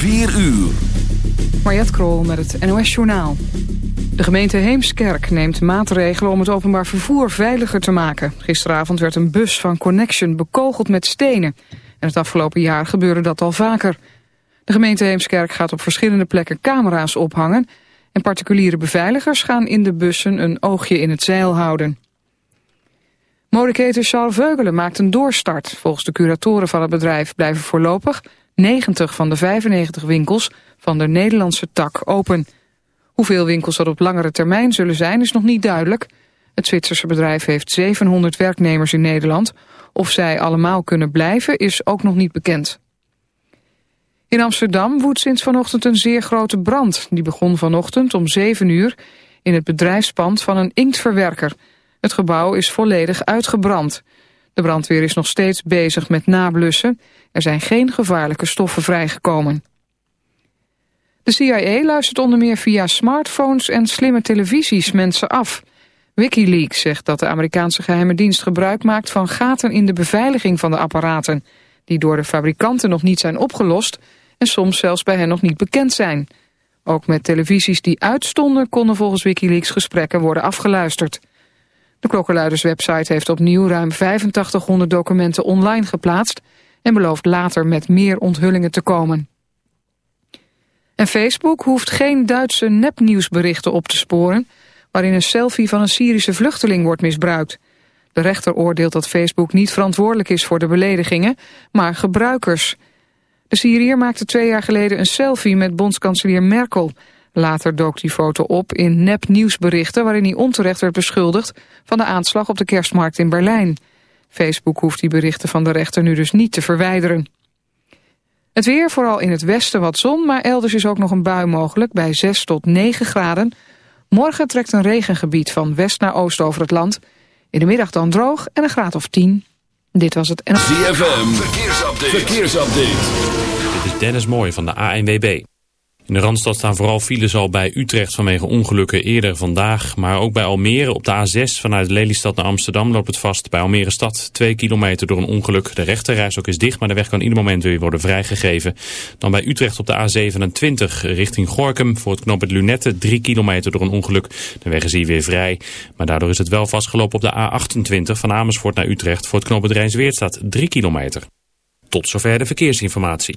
4 uur. Mariette Krol met het NOS Journaal. De gemeente Heemskerk neemt maatregelen om het openbaar vervoer veiliger te maken. Gisteravond werd een bus van Connection bekogeld met stenen. En het afgelopen jaar gebeurde dat al vaker. De gemeente Heemskerk gaat op verschillende plekken camera's ophangen... en particuliere beveiligers gaan in de bussen een oogje in het zeil houden. Modeketen Charles Veugelen maakt een doorstart. Volgens de curatoren van het bedrijf blijven voorlopig 90 van de 95 winkels van de Nederlandse tak open. Hoeveel winkels dat op langere termijn zullen zijn is nog niet duidelijk. Het Zwitserse bedrijf heeft 700 werknemers in Nederland. Of zij allemaal kunnen blijven is ook nog niet bekend. In Amsterdam woedt sinds vanochtend een zeer grote brand. Die begon vanochtend om 7 uur in het bedrijfspand van een inktverwerker. Het gebouw is volledig uitgebrand. De brandweer is nog steeds bezig met nablussen. Er zijn geen gevaarlijke stoffen vrijgekomen. De CIA luistert onder meer via smartphones en slimme televisies mensen af. Wikileaks zegt dat de Amerikaanse geheime dienst gebruik maakt van gaten in de beveiliging van de apparaten, die door de fabrikanten nog niet zijn opgelost en soms zelfs bij hen nog niet bekend zijn. Ook met televisies die uitstonden konden volgens Wikileaks gesprekken worden afgeluisterd. De klokkenluiderswebsite heeft opnieuw ruim 8500 documenten online geplaatst en belooft later met meer onthullingen te komen. En Facebook hoeft geen Duitse nepnieuwsberichten op te sporen... waarin een selfie van een Syrische vluchteling wordt misbruikt. De rechter oordeelt dat Facebook niet verantwoordelijk is voor de beledigingen, maar gebruikers. De Syriër maakte twee jaar geleden een selfie met bondskanselier Merkel. Later dook die foto op in nepnieuwsberichten... waarin hij onterecht werd beschuldigd van de aanslag op de kerstmarkt in Berlijn. Facebook hoeft die berichten van de rechter nu dus niet te verwijderen. Het weer, vooral in het westen wat zon, maar elders is ook nog een bui mogelijk bij 6 tot 9 graden. Morgen trekt een regengebied van west naar oost over het land. In de middag dan droog en een graad of 10. Dit was het... ZFM, verkeersupdate. verkeersupdate. Dit is Dennis Mooij van de ANWB. In de Randstad staan vooral files al bij Utrecht vanwege ongelukken eerder vandaag. Maar ook bij Almere op de A6 vanuit Lelystad naar Amsterdam loopt het vast. Bij Almere stad 2 kilometer door een ongeluk. De rechterreis ook is dicht, maar de weg kan ieder moment weer worden vrijgegeven. Dan bij Utrecht op de A27 richting Gorkum voor het knooppunt Lunette 3 kilometer door een ongeluk. De weg is hier weer vrij. Maar daardoor is het wel vastgelopen op de A28 van Amersfoort naar Utrecht voor het knooppunt Rijnsweert staat 3 kilometer. Tot zover de verkeersinformatie.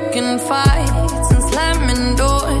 picking fights and slamming doors.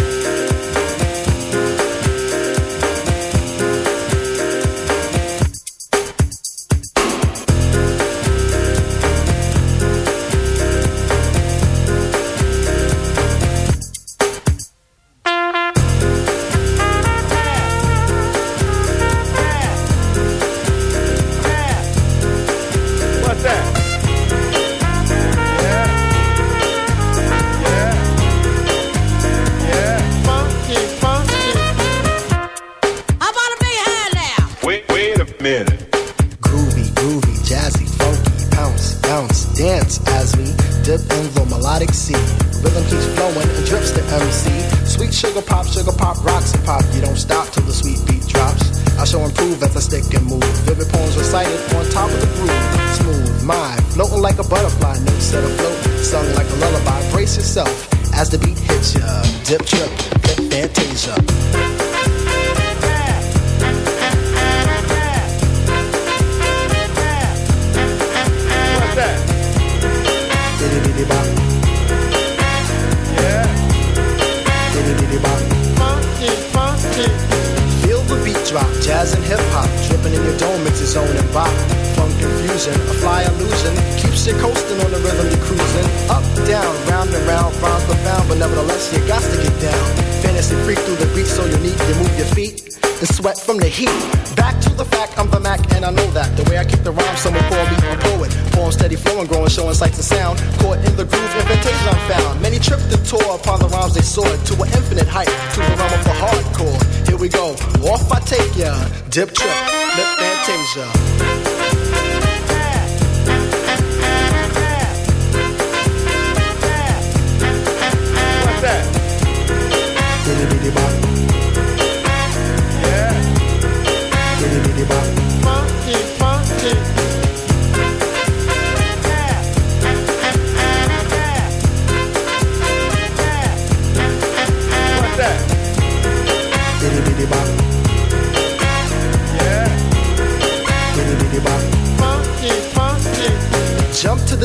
Tripped and tore upon the rhymes they soared to an infinite height, to the realm of the hardcore. Here we go, off I take ya. Dip trip, lip fantasia.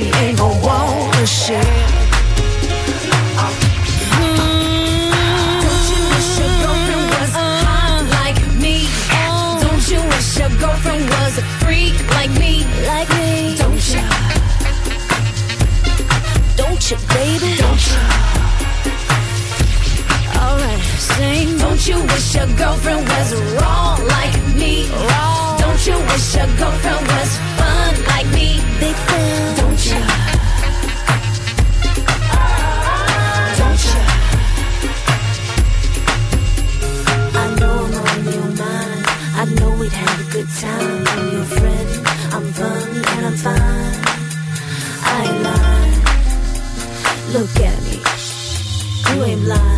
she ain't gon' want a shit. Girlfriend was a freak like me, like me. Don't ya? Don't ya, baby? Don't ya? Alright, sing. Don't you wish your girlfriend was raw like me? Raw. Don't you wish your girlfriend was fun like me? Big Look at me. You ain't lying.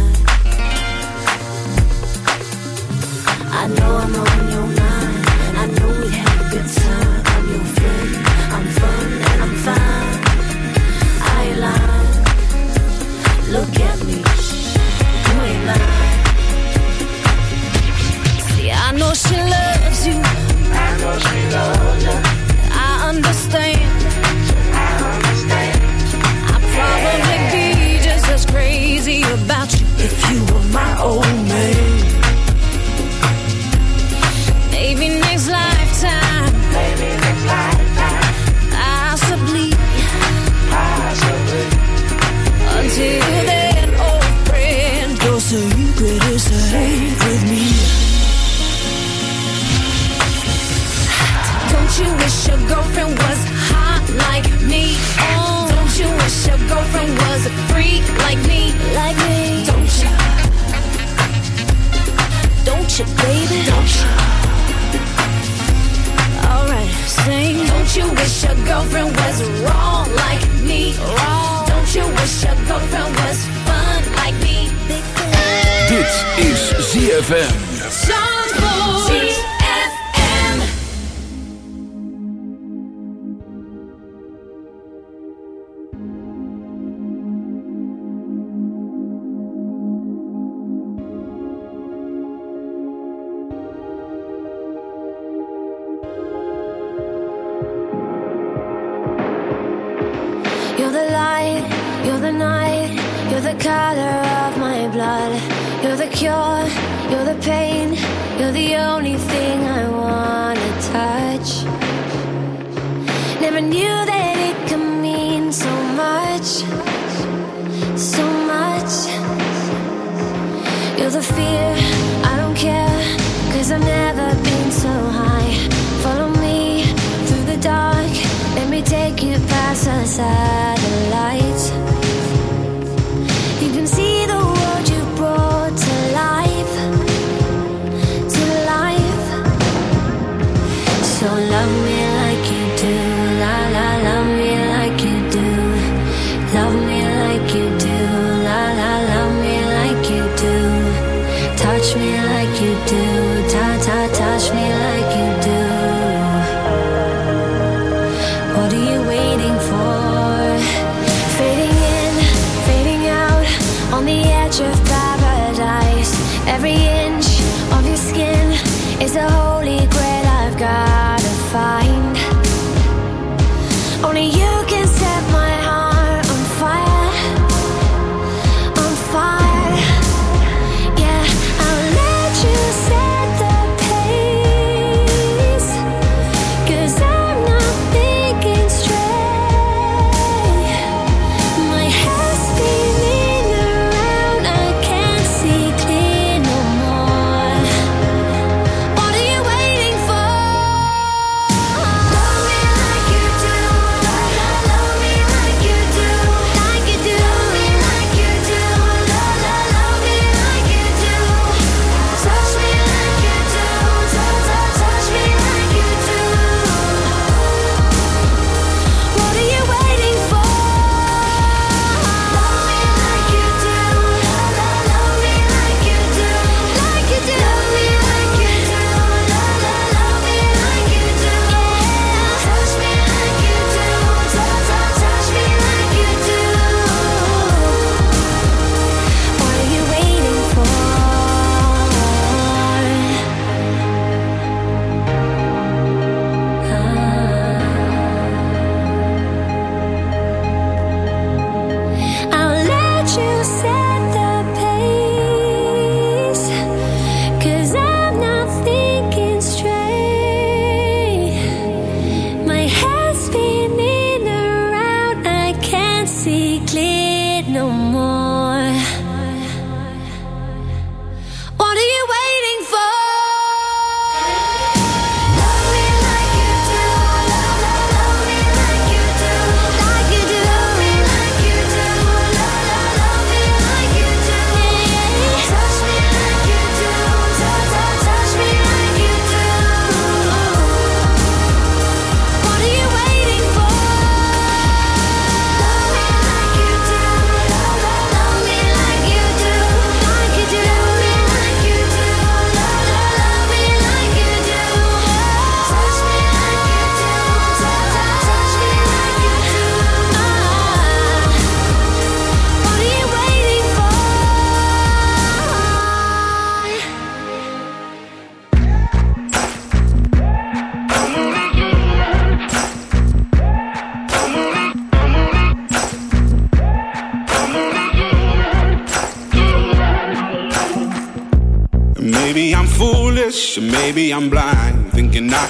you, baby? Don't you? Alright, sing. Don't you wish your girlfriend was wrong like me? Wrong. Don't you wish your girlfriend was fun like me? This is ZFM. Zandvoort.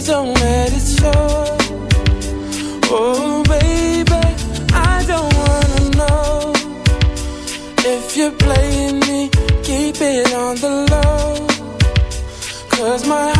Please don't let it show. Oh, baby, I don't wanna know. If you're playing me, keep it on the low. Cause my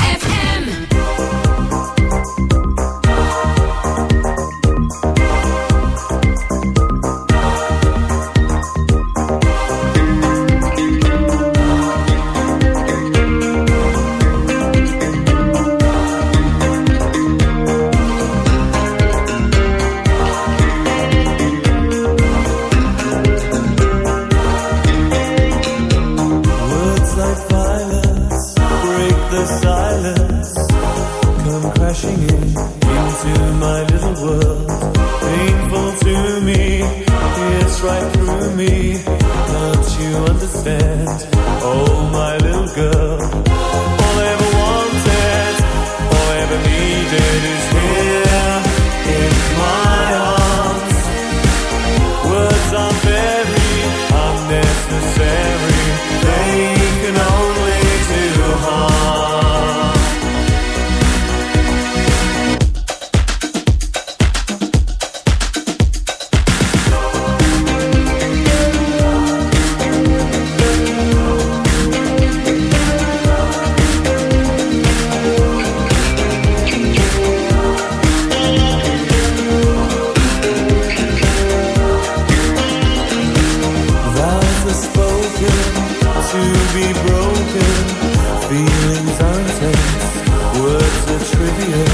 Words are trivial,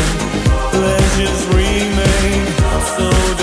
pleasures remain. So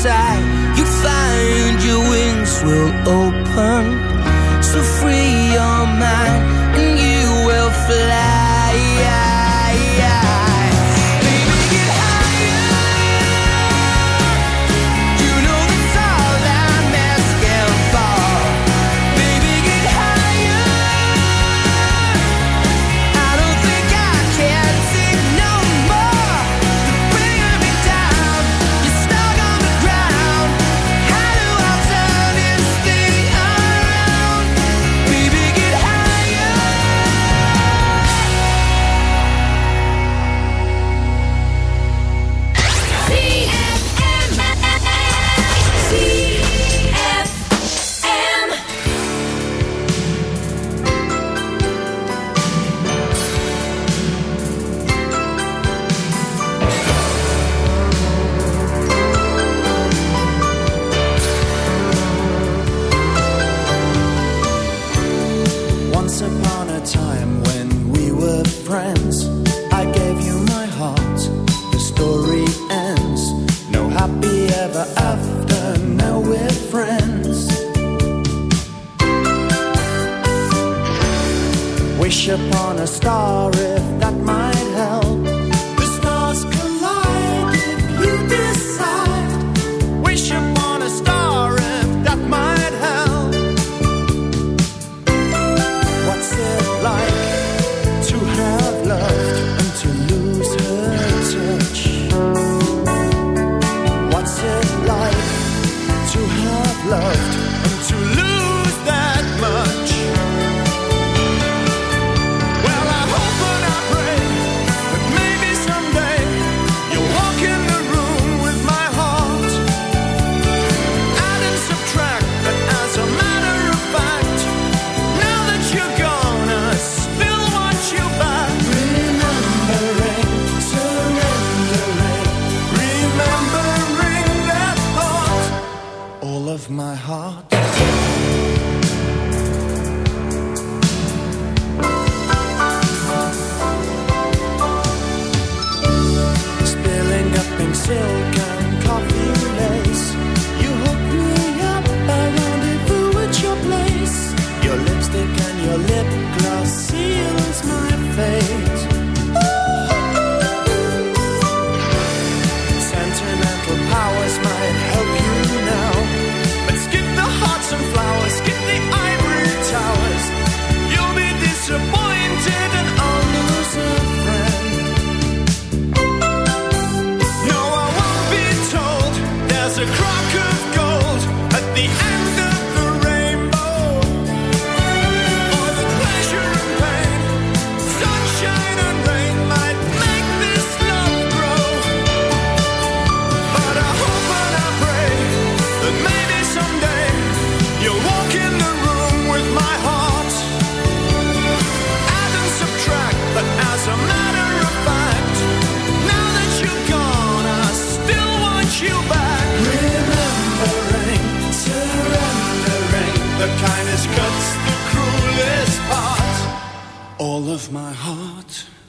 inside, you find your wings will open. So free your mind and you will fly. all of my heart.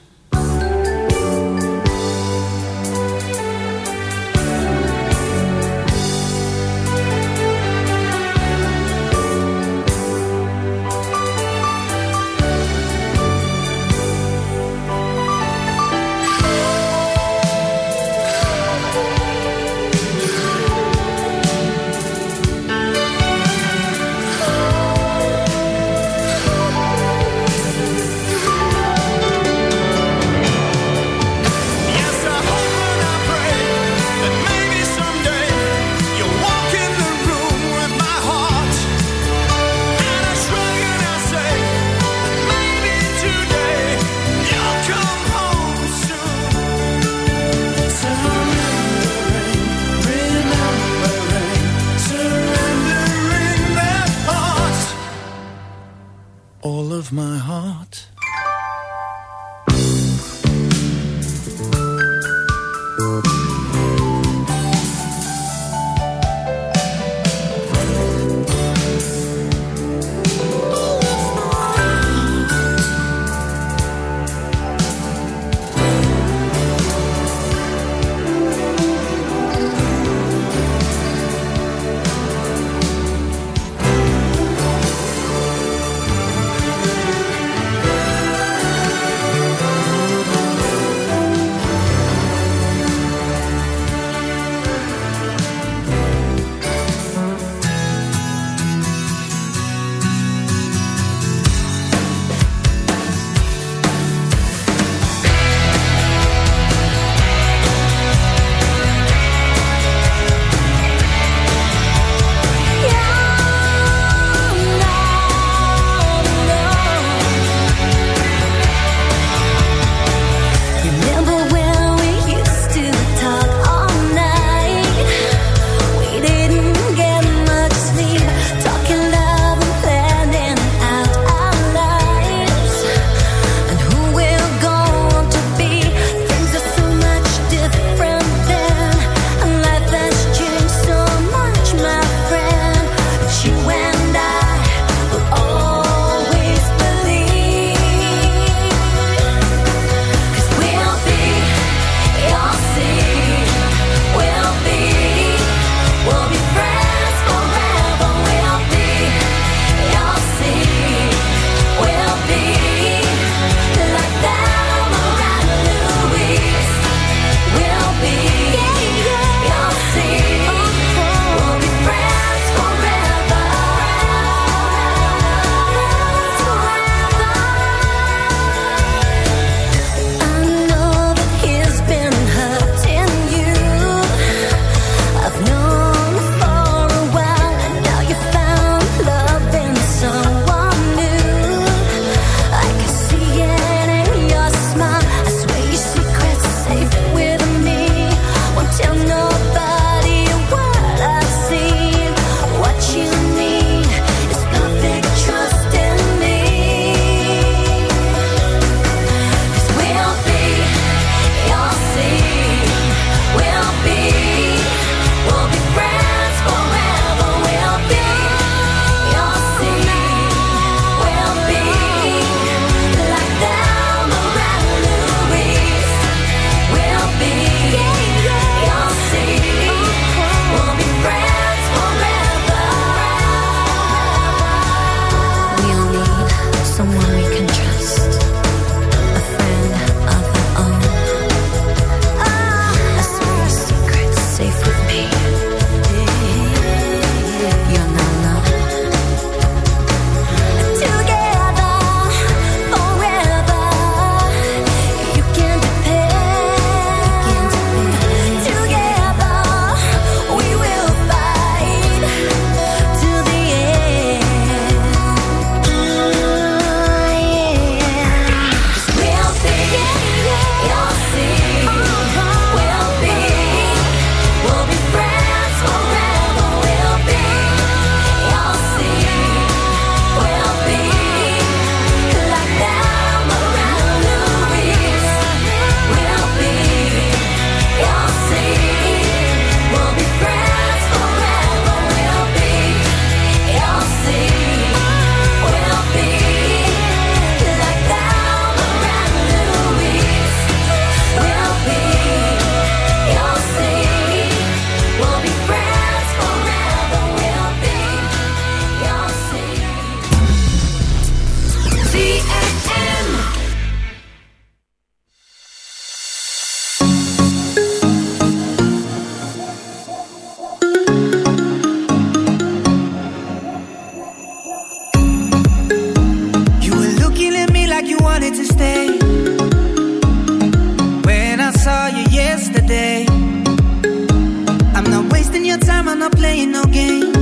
man, I'm not playing no games.